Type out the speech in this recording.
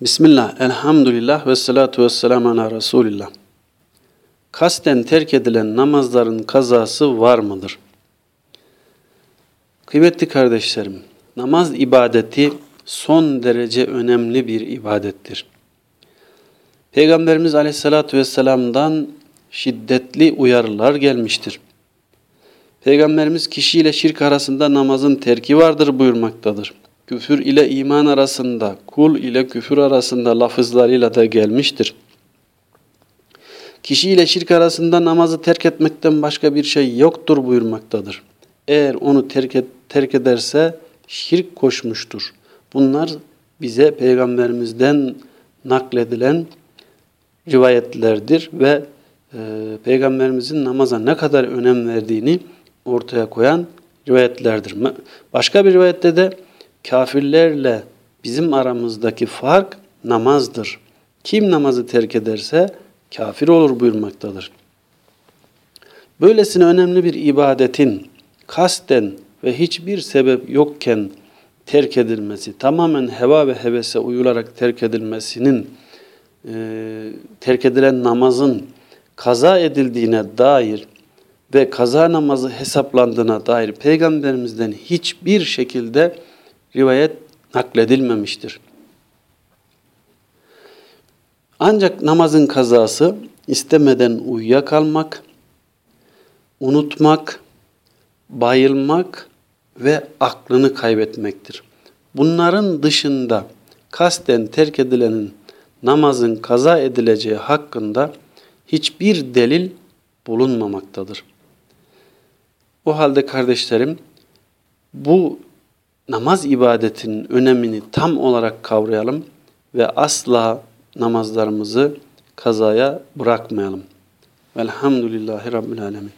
Bismillah, elhamdülillah ve salatu ve selamu ala Resulillah. Kasten terk edilen namazların kazası var mıdır? Kıymetli kardeşlerim, namaz ibadeti son derece önemli bir ibadettir. Peygamberimiz aleyhissalatu vesselam'dan şiddetli uyarılar gelmiştir. Peygamberimiz kişiyle şirk arasında namazın terki vardır buyurmaktadır küfür ile iman arasında, kul ile küfür arasında lafızlarıyla da gelmiştir. Kişi ile şirk arasında namazı terk etmekten başka bir şey yoktur buyurmaktadır. Eğer onu terk, et, terk ederse şirk koşmuştur. Bunlar bize peygamberimizden nakledilen rivayetlerdir ve e, peygamberimizin namaza ne kadar önem verdiğini ortaya koyan rivayetlerdir. Başka bir rivayette de kafirlerle bizim aramızdaki fark namazdır. Kim namazı terk ederse kafir olur buyurmaktadır. Böylesine önemli bir ibadetin kasten ve hiçbir sebep yokken terk edilmesi, tamamen heva ve hevese uyularak terk edilmesinin, e, terk edilen namazın kaza edildiğine dair ve kaza namazı hesaplandığına dair Peygamberimizden hiçbir şekilde rivayet nakledilmemiştir. Ancak namazın kazası istemeden uyuyakalmak, unutmak, bayılmak ve aklını kaybetmektir. Bunların dışında kasten terk edilenin namazın kaza edileceği hakkında hiçbir delil bulunmamaktadır. O halde kardeşlerim bu namaz ibadetinin önemini tam olarak kavrayalım ve asla namazlarımızı kazaya bırakmayalım. Velhamdülillahi Rabbil Alemin.